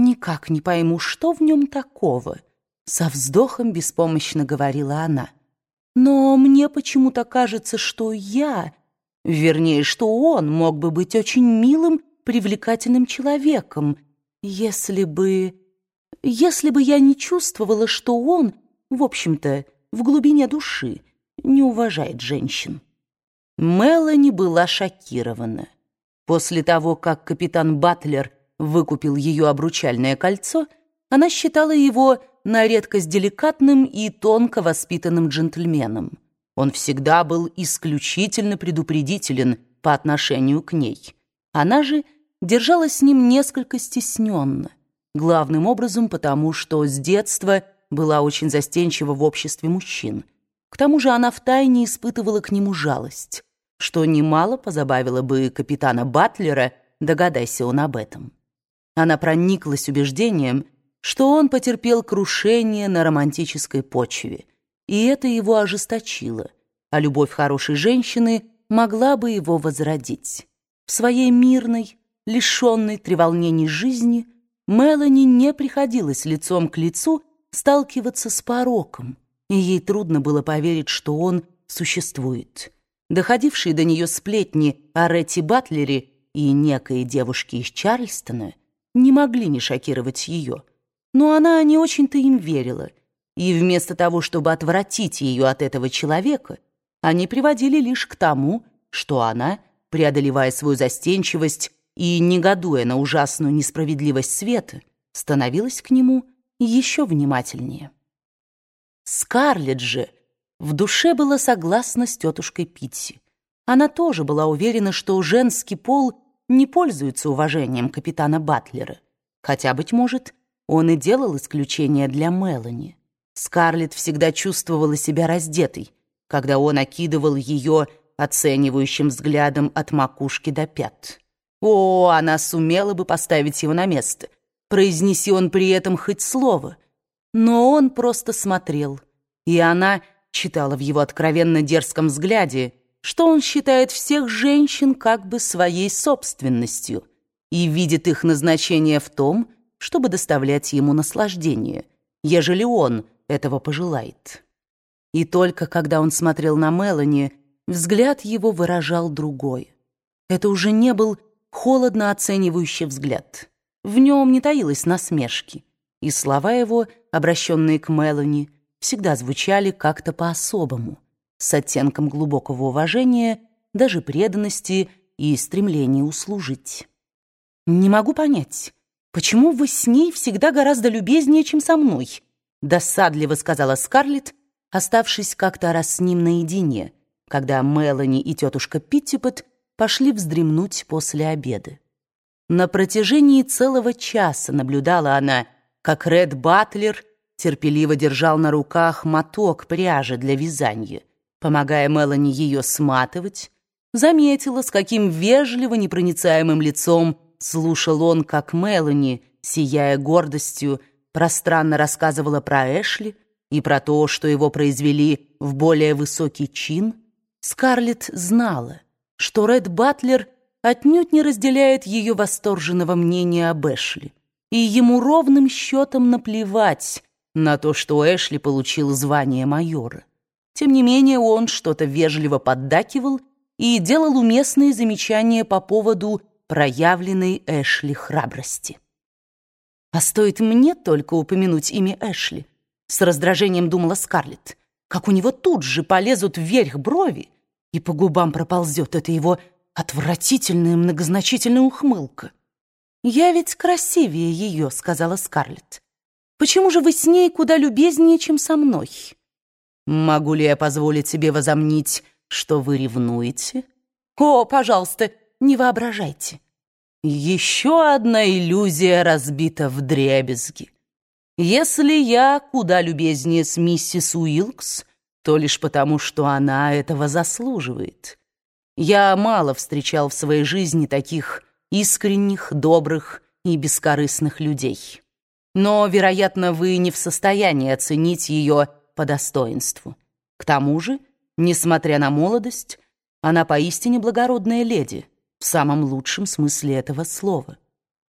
Никак не пойму, что в нем такого, со вздохом беспомощно говорила она. Но мне почему-то кажется, что я, вернее, что он мог бы быть очень милым, привлекательным человеком, если бы... если бы я не чувствовала, что он, в общем-то, в глубине души не уважает женщин. Мелани была шокирована. После того, как капитан Батлер выкупил ее обручальное кольцо, она считала его на редкость деликатным и тонко воспитанным джентльменом. Он всегда был исключительно предупредителен по отношению к ней. Она же держалась с ним несколько стесненно, главным образом потому, что с детства была очень застенчива в обществе мужчин. К тому же она втайне испытывала к нему жалость, что немало позабавило бы капитана Батлера, догадайся он об этом. Она прониклась убеждением, что он потерпел крушение на романтической почве, и это его ожесточило, а любовь хорошей женщины могла бы его возродить. В своей мирной, лишенной треволнений жизни Мелани не приходилось лицом к лицу сталкиваться с пороком, и ей трудно было поверить, что он существует. Доходившие до нее сплетни о Ретти Батлере и некой девушке из Чарльстона — не могли не шокировать ее. Но она не очень-то им верила, и вместо того, чтобы отвратить ее от этого человека, они приводили лишь к тому, что она, преодолевая свою застенчивость и негодуя на ужасную несправедливость света, становилась к нему еще внимательнее. Скарлетт же в душе была согласна с тетушкой Питти. Она тоже была уверена, что женский пол не пользуется уважением капитана Батлера. Хотя, быть может, он и делал исключение для Мелани. Скарлетт всегда чувствовала себя раздетой, когда он окидывал ее оценивающим взглядом от макушки до пят. О, она сумела бы поставить его на место, произнеси он при этом хоть слово. Но он просто смотрел, и она читала в его откровенно дерзком взгляде что он считает всех женщин как бы своей собственностью и видит их назначение в том, чтобы доставлять ему наслаждение, ежели он этого пожелает. И только когда он смотрел на Мелани, взгляд его выражал другой. Это уже не был холодно оценивающий взгляд. В нем не таилось насмешки, и слова его, обращенные к Мелани, всегда звучали как-то по-особому — с оттенком глубокого уважения, даже преданности и стремления услужить. «Не могу понять, почему вы с ней всегда гораздо любезнее, чем со мной?» досадливо сказала Скарлетт, оставшись как-то раз с ним наедине, когда Мелани и тетушка Питтипот пошли вздремнуть после обеда. На протяжении целого часа наблюдала она, как Ред Батлер терпеливо держал на руках моток пряжи для вязания, помогая Мелани ее сматывать, заметила, с каким вежливо непроницаемым лицом слушал он, как Мелани, сияя гордостью, пространно рассказывала про Эшли и про то, что его произвели в более высокий чин. Скарлетт знала, что Ред Батлер отнюдь не разделяет ее восторженного мнения об Эшли, и ему ровным счетом наплевать на то, что Эшли получил звание майора. Тем не менее он что-то вежливо поддакивал и делал уместные замечания по поводу проявленной Эшли храбрости. «А стоит мне только упомянуть имя Эшли», — с раздражением думала Скарлетт, как у него тут же полезут вверх брови, и по губам проползет эта его отвратительная многозначительная ухмылка. «Я ведь красивее ее», — сказала Скарлетт. «Почему же вы с ней куда любезнее, чем со мной?» Могу ли я позволить себе возомнить, что вы ревнуете? О, пожалуйста, не воображайте. Еще одна иллюзия разбита в дребезги. Если я куда любезнее с миссис Уилкс, то лишь потому, что она этого заслуживает. Я мало встречал в своей жизни таких искренних, добрых и бескорыстных людей. Но, вероятно, вы не в состоянии оценить ее по достоинству. К тому же, несмотря на молодость, она поистине благородная леди в самом лучшем смысле этого слова.